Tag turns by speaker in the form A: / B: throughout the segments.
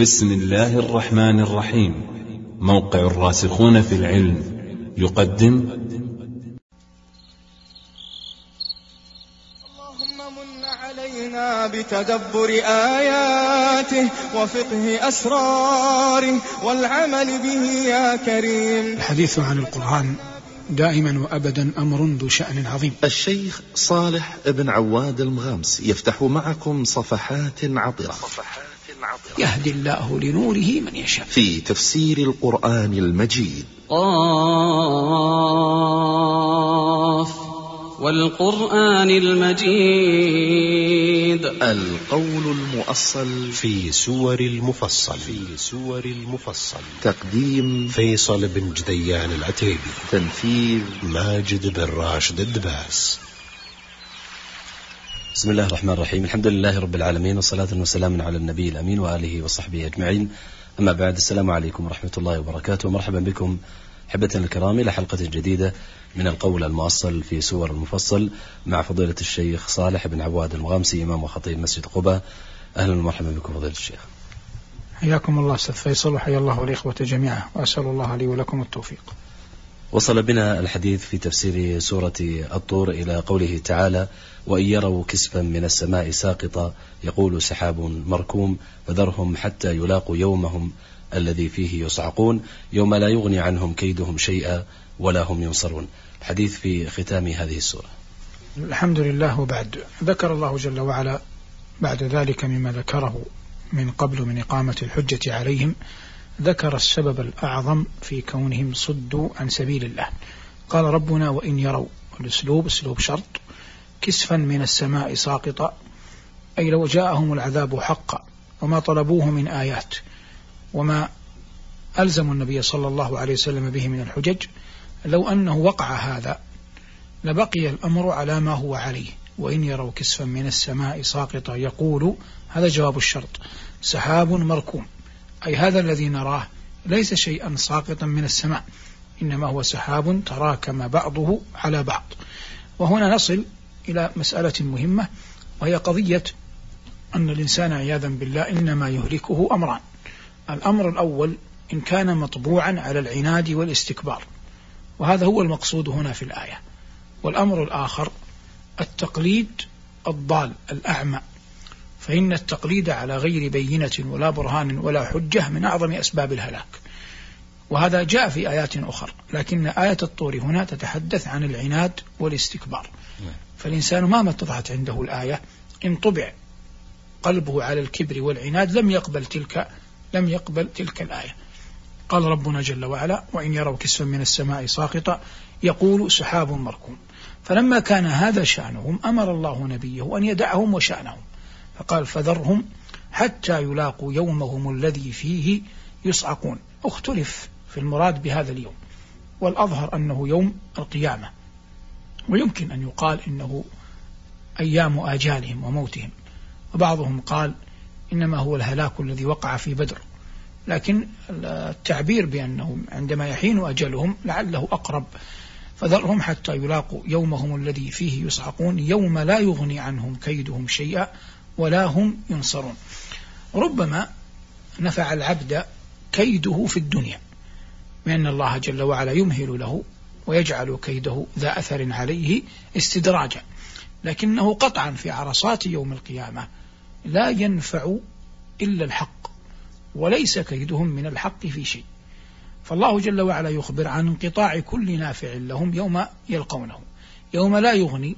A: بسم الله الرحمن الرحيم. موقع الراسخون في العلم يقدم.
B: اللهم من علينا بتدبر آياته وفقه أسراره والعمل به يا كريم.
C: الحديث عن القرآن دائما وأبدا أمر ذو شأن عظيم.
D: الشيخ صالح بن عواد المغامس يفتح معكم صفحات عطرة. صفحات
C: عطره. يهدي الله لنوره من يشاء.
D: في تفسير القرآن المجيد.
E: قاف والقرآن المجيد.
D: القول المؤصل
F: في سور المفصل. في سور المفصل.
D: تقديم
F: فيصل بن جديان العتيبي.
D: تنفيذ
F: ماجد بن راشد الدباس.
G: بسم الله الرحمن الرحيم. الحمد لله رب العالمين والصلاة والسلام على النبي الأمين وآله وصحبه أجمعين. أما بعد السلام عليكم ورحمة الله وبركاته ومرحبا بكم أحبة الكرام إلى حلقة جديدة من القول المؤصل في سور المفصل مع فضيلة الشيخ صالح بن عواد المغامسي إمام وخطيب مسجد قباء. أهلا ومرحبا بكم فضيلة الشيخ.
C: حياكم الله أستاذ فيصل وحيا الله الإخوة جميعا وأسأل الله لي ولكم التوفيق.
G: وصل بنا الحديث في تفسير سورة الطور إلى قوله تعالى وإن يروا كسفا من السماء ساقطا يقول سحاب مركوم فذرهم حتى يلاقوا يومهم الذي فيه يصعقون يوم لا يغني عنهم كيدهم شيئا ولا هم ينصرون. الحديث في ختام هذه السورة.
C: الحمد لله وبعد. ذكر الله جل وعلا بعد ذلك مما ذكره من قبل من إقامة الحجة عليهم ذكر السبب الأعظم في كونهم صدوا عن سبيل الله. قال ربنا وإن يروا الأسلوب أسلوب شرط. كسفا من السماء ساقطا. أي لو جاءهم العذاب حقا وما طلبوه من آيات. وما ألزموا النبي صلى الله عليه وسلم به من الحجج. لو أنه وقع هذا لبقي الأمر على ما هو عليه. وإن يروا كسفا من السماء ساقطا يقول هذا جواب الشرط. سحاب مركوم. أي هذا الذي نراه ليس شيئا ساقطا من السماء إنما هو سحاب تراكم بعضه على بعض. وهنا نصل إلى مسألة مهمة وهي قضية أن الإنسان عياذا بالله إنما يهلكه أمران الأمر الأول إن كان مطبوعا على العناد والاستكبار. وهذا هو المقصود هنا في الآية. والأمر الآخر التقليد الضال الأعمى. فإن التقليد على غير بينة ولا برهان ولا حجة من أعظم أسباب الهلاك. وهذا جاء في آيات أخرى لكن آية الطور هنا تتحدث عن العناد والاستكبار. فالإنسان ما اتضحت عنده الآية إن طبع قلبه على الكبر والعناد لم يقبل تلك لم يقبل تلك الآية. قال ربنا جل وعلا وإن يروا كسفا من السماء ساقطا يقول سحاب مركوم فلما كان هذا شأنهم أمر الله نبيه أن يدعهم وشأنهم. فقال فذرهم حتى يلاقوا يومهم الذي فيه يصعقون. اختلف في المراد بهذا اليوم والأظهر أنه يوم القيامة ويمكن أن يقال إنه أيام آجالهم وموتهم. وبعضهم قال إنما هو الهلاك الذي وقع في بدر. لكن التعبير بأنه عندما يحين أجلهم لعله أقرب. فذرهم حتى يلاقوا يومهم الذي فيه يصعقون يوم لا يغني عنهم كيدهم شيئا ولا هم ينصرون. ربما نفع العبد كيده في الدنيا بأن الله جل وعلا يمهل له ويجعل كيده ذا أثر عليه استدراجا. لكنه قطعا في عرصات يوم القيامة لا ينفع إلا الحق وليس كيدهم من الحق في شيء. فالله جل وعلا يخبر عن انقطاع كل نافع لهم يوم يلقونه يوم لا يغني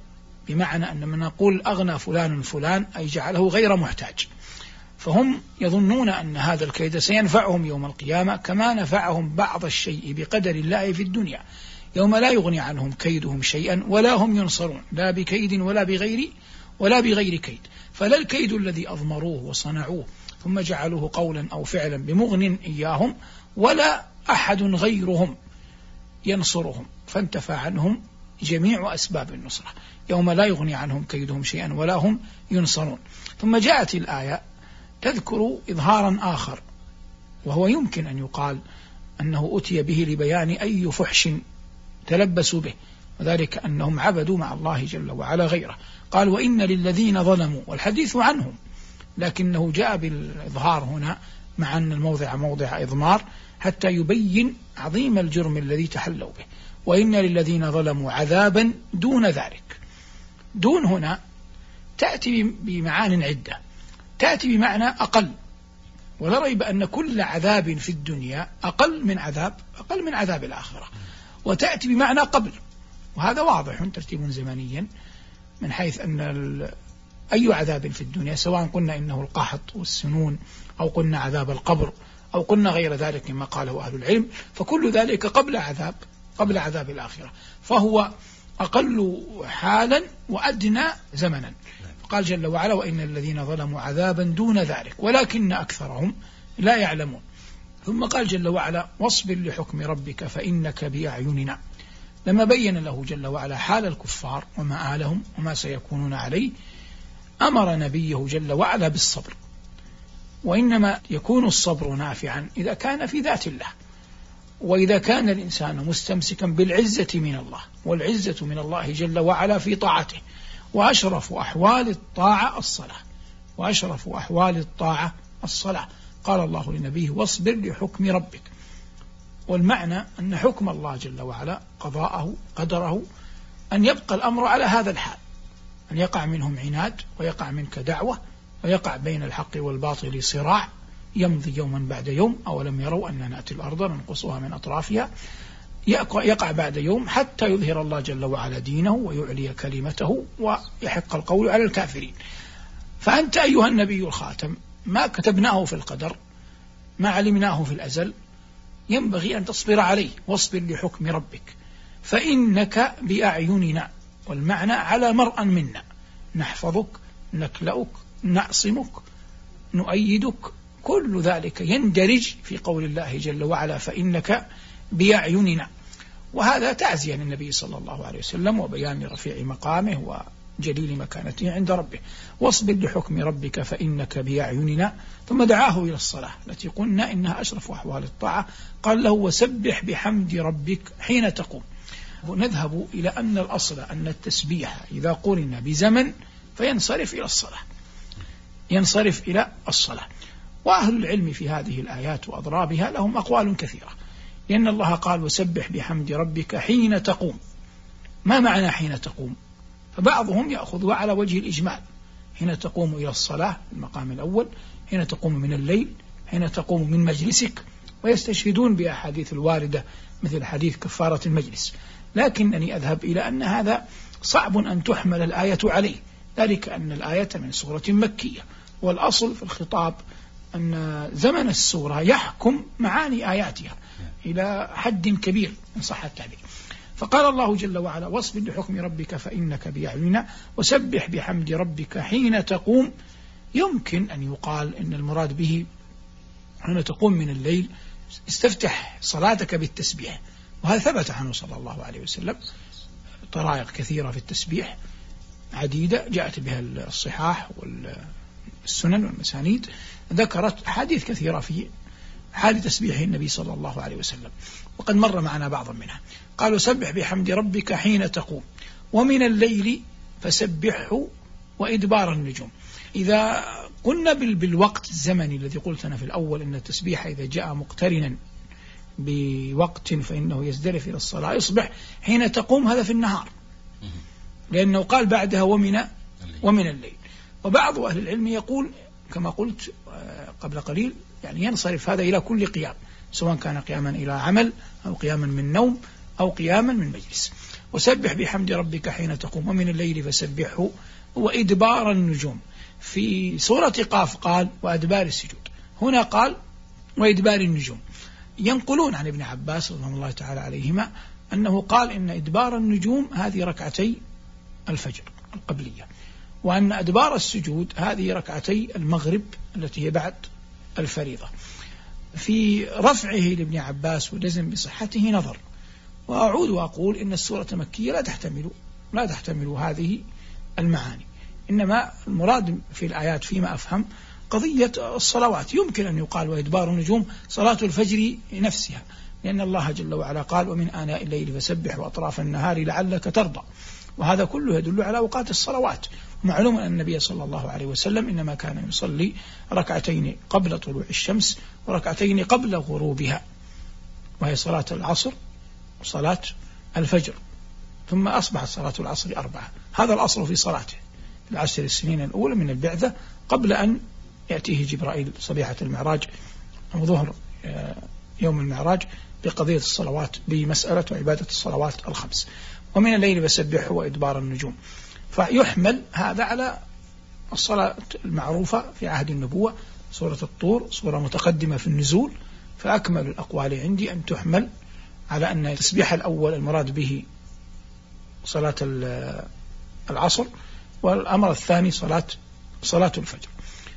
C: بمعنى أن من نقول أغنى فلان فلان أي جعله غير محتاج. فهم يظنون أن هذا الكيد سينفعهم يوم القيامة كما نفعهم بعض الشيء بقدر الله في الدنيا. يوم لا يغني عنهم كيدهم شيئا ولا هم ينصرون لا بكيد ولا بغير ولا بغير كيد. فلا الكيد الذي أضمروه وصنعوه ثم جعلوه قولا أو فعلا بمغن إياهم ولا أحد غيرهم ينصرهم. فانتفى عنهم جميع أسباب النصرة. يوم لا يغني عنهم كيدهم شيئا ولا هم ينصرون. ثم جاءت الآية تذكر إظهارا آخر وهو يمكن أن يقال أنه أتي به لبيان أي فحش تلبسوا به وذلك أنهم عبدوا مع الله جل وعلا غيره. قال وإن للذين ظلموا والحديث عنهم لكنه جاء بالإظهار هنا مع أن الموضع موضع إضمار حتى يبين عظيم الجرم الذي تحلوا به. وإن للذين ظلموا عذابا دون ذلك. دون هنا تأتي بمعان عدة. تأتي بمعنى أقل. ولا ريب أن كل عذاب في الدنيا أقل من عذاب أقل من عذاب الآخرة. وتأتي بمعنى قبل. وهذا واضح ترتيب زمنيا من حيث أن أي عذاب في الدنيا سواء قلنا إنه القحط والسنون أو قلنا عذاب القبر أو قلنا غير ذلك مما قاله أهل العلم فكل ذلك قبل عذاب. قبل عذاب الآخرة فهو أقل حالا وأدنى زمنا. قال جل وعلا وإن الذين ظلموا عذابا دون ذلك ولكن أكثرهم لا يعلمون. ثم قال جل وعلا واصبر لحكم ربك فإنك بأعيننا. لما بين له جل وعلا حال الكفار ومآلهم وما سيكونون عليه أمر نبيه جل وعلا بالصبر وإنما يكون الصبر نافعا إذا كان في ذات الله. وإذا كان الإنسان مستمسكا بالعزة من الله والعزة من الله جل وعلا في طاعته وأشرف أحوال الطاعة الصلاة وأشرف أحوال الطاعة الصلاة. قال الله لنبيه واصبر لحكم ربك. والمعنى أن حكم الله جل وعلا قضاءه قدره أن يبقى الأمر على هذا الحال أن يقع منهم عناد ويقع منك دعوة ويقع بين الحق والباطل صراع يمضي يوما بعد يوم أولم يروا أننا نأتي الأرض ننقصها من أطرافها. يقع بعد يوم حتى يظهر الله جل وعلا دينه ويعلي كلمته ويحق القول على الكافرين. فأنت أيها النبي الخاتم ما كتبناه في القدر ما علمناه في الأزل ينبغي أن تصبر عليه واصبر لحكم ربك. فإنك بأعيننا والمعنى على مرأى منا. نحفظك نكلأك نعصمك نؤيدك كل ذلك يندرج في قول الله جل وعلا فإنك بأعيننا. وهذا تعزية للنبي صلى الله عليه وسلم وبيان رفيع مقامه وجليل مكانته عند ربه. واصبر لحكم ربك فإنك بأعيننا. ثم دعاه إلى الصلاة التي قلنا إنها أشرف أحوال الطاعة. قال له وسبح بحمد ربك حين تقوم. نذهب إلى أن الأصل أن التسبيح إذا قرن بزمن فينصرف إلى الصلاة. ينصرف إلى الصلاة. وأهل العلم في هذه الآيات وأضرابها لهم أقوال كثيرة. لأن الله قال وسبح بحمد ربك حين تقوم. ما معنى حين تقوم؟ فبعضهم يأخذها على وجه الإجمال. حين تقوم إلى الصلاة المقام الأول حين تقوم من الليل حين تقوم من مجلسك ويستشهدون بأحاديث الواردة مثل حديث كفارة المجلس. لكنني أذهب إلى أن هذا صعب أن تحمل الآية عليه. ذلك أن الآية من سورة مكية. والأصل في الخطاب أن زمن السورة يحكم معاني آياتها إلى حد كبير إن صح التعبير. فقال الله جل وعلا واصبر لحكم ربك فإنك بأعيننا وسبح بحمد ربك حين تقوم. يمكن أن يقال إن المراد به حين تقوم من الليل استفتح صلاتك بالتسبيح. وهذا ثبت عنه صلى الله عليه وسلم. طرائق كثيرة في التسبيح عديدة جاءت بها الصحاح والسنن والمسانيد ذكرت أحاديث كثيرة في حال تسبيح النبي صلى الله عليه وسلم. وقد مر معنا بعض منها. قالوا سبح بحمد ربك حين تقوم ومن الليل فسبحه وإدبار النجوم. إذا قلنا بالوقت الزمني الذي قلت أنا في الأول أن التسبيح إذا جاء مقترنا بوقت فإنه يزدرف إلى الصلاة يصبح حين تقوم هذا في النهار. لأنه قال بعدها ومن ومن الليل. وبعض أهل العلم يقول كما قلت آه، قبل قليل يعني ينصرف هذا إلى كل قيام سواء كان قياما إلى عمل أو قياما من نوم أو قياما من مجلس. وسبح بحمد ربك حين تقوم ومن الليل فسبحه وإدبار النجوم. في سورة قاف قال وأدبار السجود. هنا قال وإدبار النجوم. ينقلون عن ابن عباس رضي الله تعالى عليهما أنه قال إن إدبار النجوم هذه ركعتي الفجر القبلية. وأن أدبار السجود هذه ركعتي المغرب التي هي بعد الفريضة. في رفعه لابن عباس والجزم بصحته نظر. وأعود وأقول إن السورة مكية لا تحتمل لا تحتمل هذه المعاني. إنما المراد في الآيات فيما أفهم قضية الصلوات. يمكن أن يقال وإدبار النجوم صلاة الفجر نفسها لأن الله جل وعلا قال ومن آناء الليل فسبح وأطراف النهار لعلك ترضى. وهذا كله يدل على أوقات الصلوات. معلوم أن النبي صلى الله عليه وسلم إنما كان يصلي ركعتين قبل طلوع الشمس وركعتين قبل غروبها وهي صلاة العصر وصلاة الفجر ثم أصبحت صلاة العصر أربعة. هذا الأصل في صلاته. في العشر السنين الأولى من البعثة قبل أن يأتيه جبرائيل صبيحة المعراج أو ظهر آه، يوم المعراج بقضية الصلوات بمسألة وعبادة الصلوات الخمس. ومن الليل فسبحه وإدبار النجوم. فيحمل هذا على الصلاة المعروفة في عهد النبوة سورة الطور سورة متقدمة في النزول. فأكمل الأقوال عندي أن تحمل على أن التسبيح الأول المراد به صلاة العصر والأمر الثاني صلاة صلاة الفجر.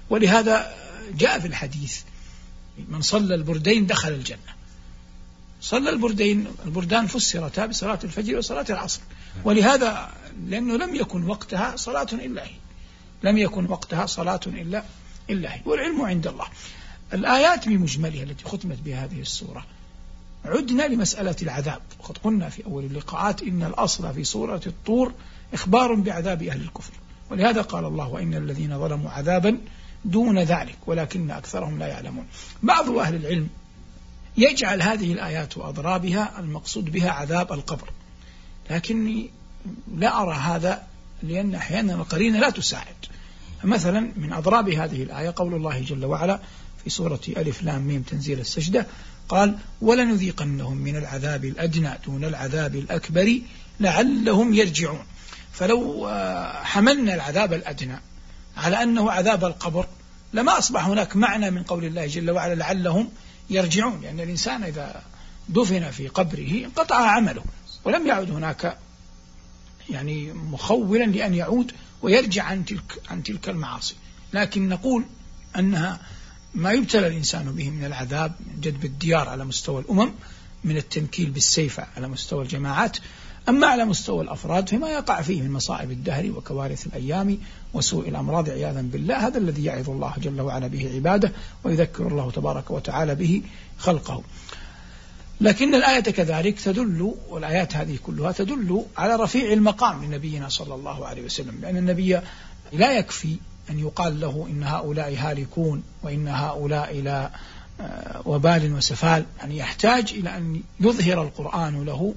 C: ولهذا جاء في الحديث من صلى البردين دخل الجنة. صلى البردين البردان فسرتا بصلاة الفجر وصلاة العصر. ولهذا لأنه لم يكن وقتها صلاة إلا هي. لم يكن وقتها صلاة إلا إلا هي. والعلم عند الله. الآيات بمجملها التي ختمت بهذه السورة. عدنا لمسألة العذاب. وقد قلنا في أول اللقاءات إن الأصل في سورة الطور إخبار بعذاب أهل الكفر. ولهذا قال الله وإن الذين ظلموا عذابا دون ذلك ولكن أكثرهم لا يعلمون. بعض أهل العلم يجعل هذه الآيات وأضرابها المقصود بها عذاب القبر. لكني لا أرى هذا لأن أحيانا القرينة لا تساعد. مثلا من أضراب هذه الآية قول الله جل وعلا في سورة ألف لام ميم تنزيل السجدة قال ولنذيقنهم من العذاب الأدنى دون العذاب الأكبر لعلهم يرجعون. فلو آه، حملنا العذاب الأدنى على أنه عذاب القبر لما أصبح هناك معنى من قول الله جل وعلا لعلهم يرجعون لأن الإنسان إذا دفن في قبره انقطع عمله ولم يعد هناك يعني مخولا لأن يعود ويرجع عن تلك عن تلك المعاصي. لكن نقول أنها ما يبتلى الإنسان به من العذاب من جدب الديار على مستوى الأمم من التنكيل بالسيف على مستوى الجماعات أما على مستوى الأفراد فيما يقع فيه من مصائب الدهر وكوارث الأيام وسوء الأمراض عياذا بالله هذا الذي يعظ الله جل وعلا به عباده ويذكر الله تبارك وتعالى به خلقه. لكن الآية كذلك تدل والآيات هذه كلها تدل على رفيع المقام لنبينا صلى الله عليه وسلم لأن النبي لا يكفي أن يقال له إن هؤلاء هالكون وإن هؤلاء لا آه، وبال وسفال يعني يحتاج إلى أن يظهر القرآن له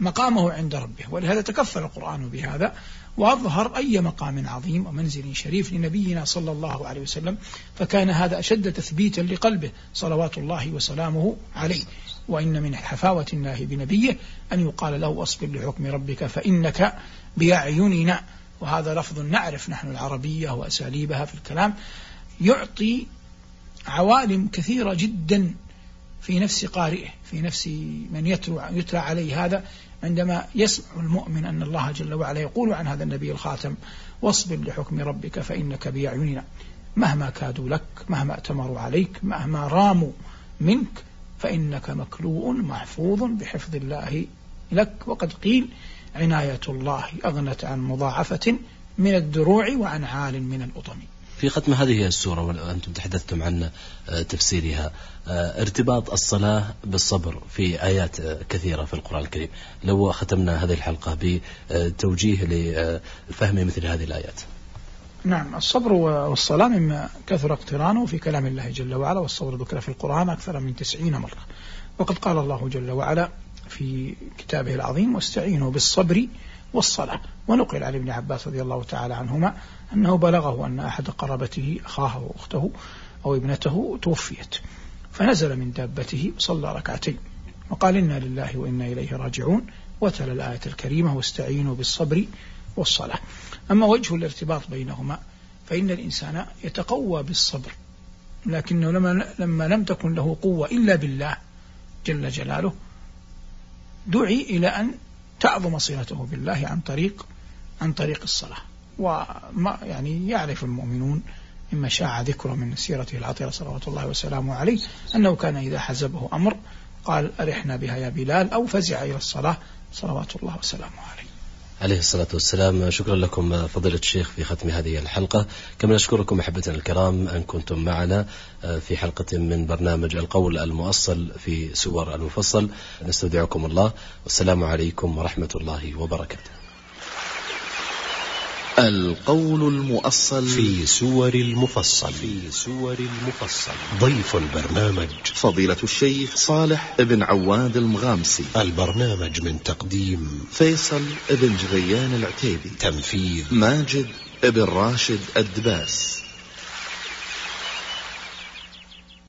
C: مقامه عند ربه ولهذا تكفل القرآن بهذا وأظهر أي مقام عظيم ومنزل شريف لنبينا صلى الله عليه وسلم فكان هذا أشد تثبيتا لقلبه صلوات الله وسلامه عليه. وإن من حفاوة الله بنبيه أن يقال له أصبر لحكم ربك فإنك بأعيننا. وهذا لفظ نعرف نحن العربية وأساليبها في الكلام يعطي عوالم كثيرة جدا في نفس قارئه في نفس من يتلو يتلى عليه هذا عندما يسمع المؤمن أن الله جل وعلا يقول عن هذا النبي الخاتم واصبر لحكم ربك فإنك بأعيننا. مهما كادوا لك مهما أتمروا عليك مهما راموا منك فإنك مكلوء محفوظ بحفظ الله لك. وقد قيل عناية الله أغنت عن مضاعفة من الدروع وعن عال من الأطم.
G: في ختم هذه السورة وأنتم تحدثتم عن آه، تفسيرها. آه، ارتباط الصلاة بالصبر في آيات آه، كثيرة في القرآن الكريم. لو ختمنا هذه الحلقة بتوجيه لفهم مثل هذه الآيات.
C: نعم الصبر والصلاة مما كثر اقترانه في كلام الله جل وعلا والصبر ذكر في القرآن أكثر من تسعين مرة. وقد قال الله جل وعلا في كتابه العظيم واستعينوا بالصبر والصلاة. ونقل عن ابن عباس رضي الله تعالى عنهما أنه بلغه أن أحد قرابته أخاه وأخته أو ابنته توفيت فنزل من دابته وصلى ركعتين. وقال إنا لله وإنا إليه راجعون وتلا الآية الكريمة واستعينوا بالصبر والصلاة. أما وجه الارتباط بينهما فإن الإنسان يتقوى بالصبر لكنه لما, لما لم تكن له قوة إلا بالله جل جلاله دعي إلى أن تعظم صلته بالله عن طريق عن طريق الصلاة. وما يعني يعرف المؤمنون مما شاع ذكره من سيرته العطرة صلوات الله وسلامه عليه أنه كان إذا حزبه أمر قال أرحنا بها يا بلال أو فزع إلى الصلاة صلوات الله وسلامه عليه.
G: عليه الصلاة والسلام. شكرا لكم فضيلة الشيخ في ختم هذه الحلقة. كما نشكركم أحبتنا الكرام أن كنتم معنا في حلقة من برنامج القول المؤصل في سور المفصل. نستودعكم الله. والسلام عليكم ورحمة الله وبركاته.
D: القول المؤصل
F: في سور المفصل. في سور المفصل. ضيف البرنامج.
D: فضيلة الشيخ صالح بن عواد المغامسي.
F: البرنامج من تقديم
D: فيصل بن جغيان العتيبي.
F: تنفيذ
D: ماجد بن راشد الدباس.